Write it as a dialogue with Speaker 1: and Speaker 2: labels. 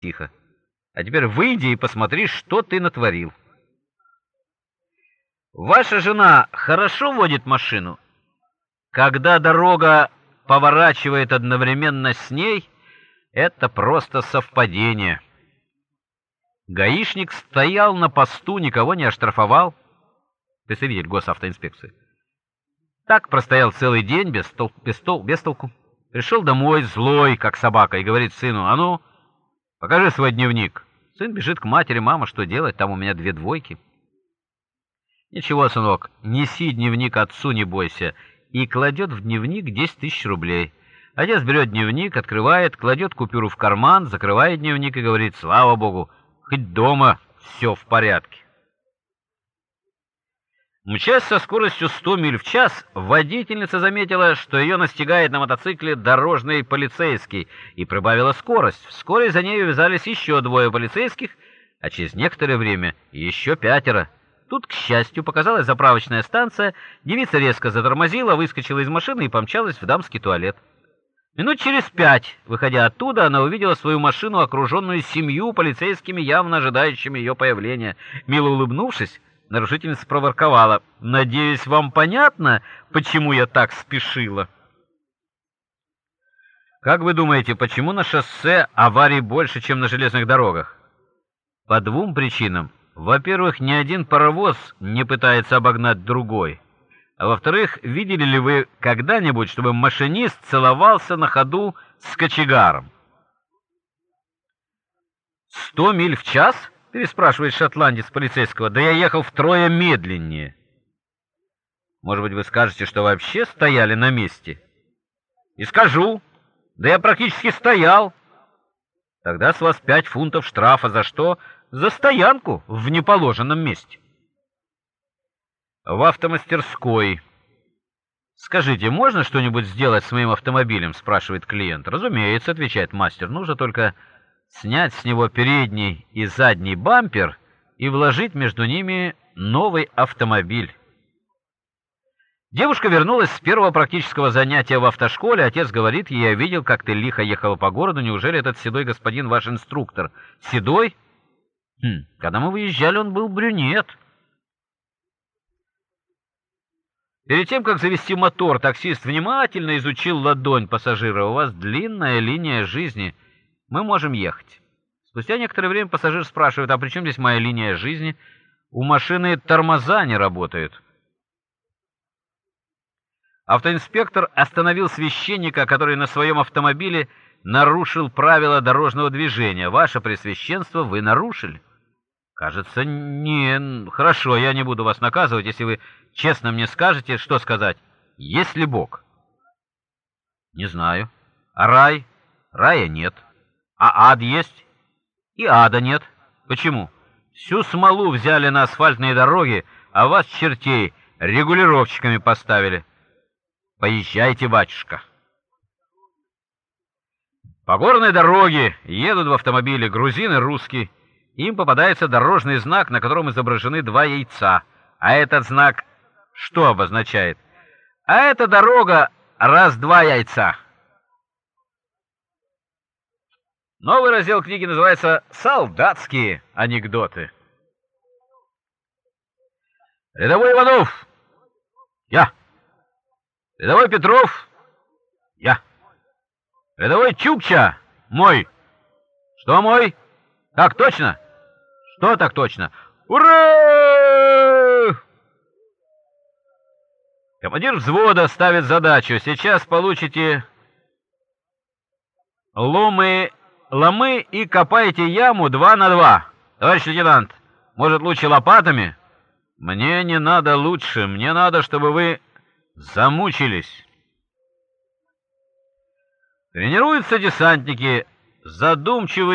Speaker 1: тихо. А теперь выйди и посмотри, что ты натворил. Ваша жена хорошо водит машину? Когда дорога поворачивает одновременно с ней, это просто совпадение. Гаишник стоял на посту, никого не оштрафовал. Представитель госавтоинспекции. Так простоял целый день без, тол без, тол без толку. Пришел домой злой, как собака, и говорит сыну, а ну, покажи свой дневник. Сын бежит к матери, мама, что делать, там у меня две двойки. Ничего, сынок, неси дневник отцу, не бойся, и кладет в дневник 10 тысяч рублей. Отец берет дневник, открывает, кладет купюру в карман, закрывает дневник и говорит, слава богу, хоть дома все в порядке. Мчась со скоростью 100 миль в час, водительница заметила, что ее настигает на мотоцикле дорожный полицейский, и прибавила скорость. Вскоре за ней увязались еще двое полицейских, а через некоторое время еще пятеро. Тут, к счастью, показалась заправочная станция, девица резко затормозила, выскочила из машины и помчалась в дамский туалет. Минут через пять, выходя оттуда, она увидела свою машину, окруженную семью полицейскими, явно ожидающими ее появления. Мило улыбнувшись, нарушительница проворковала: "Надеюсь, вам понятно, почему я так спешила?" Как вы думаете, почему на шоссе аварий больше, чем на железных дорогах? По двум причинам. Во-первых, ни один паровоз не пытается обогнать другой. А во-вторых, видели ли вы когда-нибудь, чтобы машинист целовался на ходу с кочегаром? «Сто миль в час?» — переспрашивает шотландец полицейского. «Да я ехал втрое медленнее». Может быть, вы скажете, что вообще стояли на месте? И скажу. Да я практически стоял. Тогда с вас пять фунтов штрафа за что? за стоянку в неположенном месте. В автомастерской. Скажите, можно что-нибудь сделать с моим автомобилем, спрашивает клиент. Разумеется, отвечает мастер. Нужно только снять с него передний и задний бампер и вложить между ними новый автомобиль. Девушка вернулась с первого практического занятия в автошколе. Отец говорит "Я видел, как ты лихо ехала по городу. Неужели этот седой господин ваш инструктор?" "Седой?" Хм, когда мы выезжали, он был брюнет. Перед тем, как завести мотор, таксист внимательно изучил ладонь пассажира. У вас длинная линия жизни. Мы можем ехать. Спустя некоторое время пассажир спрашивает: "А при чем здесь моя линия жизни? У машины тормоза не работают". Автоинспектор остановил священника, который на своем автомобиле нарушил правила дорожного движения. Ваше пресвященство, вы нарушили. Кажется, не... Хорошо, я не буду вас наказывать, если вы честно мне скажете, что сказать. Есть ли Бог? Не знаю. А рай? Рая нет. А ад есть? И ада нет. Почему? Всю смолу взяли на асфальтные дороги, а вас, чертей, регулировщиками поставили. Поезжайте, батюшка. По горной дороге едут в автомобиле грузин и русский. Им попадается дорожный знак, на котором изображены два яйца. А этот знак что обозначает? А эта дорога раз-два яйца. Новый раздел книги называется «Солдатские анекдоты». Рядовой Иванов. Я. Рядовой Петров. Я. Рядовой Чукча. Мой. Что мой? Так точно? Что так точно? Ура! Командир взвода ставит задачу. Сейчас получите ломы, ломы и копайте яму два на два. Товарищ лейтенант, может, лучше лопатами? Мне не надо лучше, мне надо, чтобы вы замучились. Тренируются десантники, задумчивые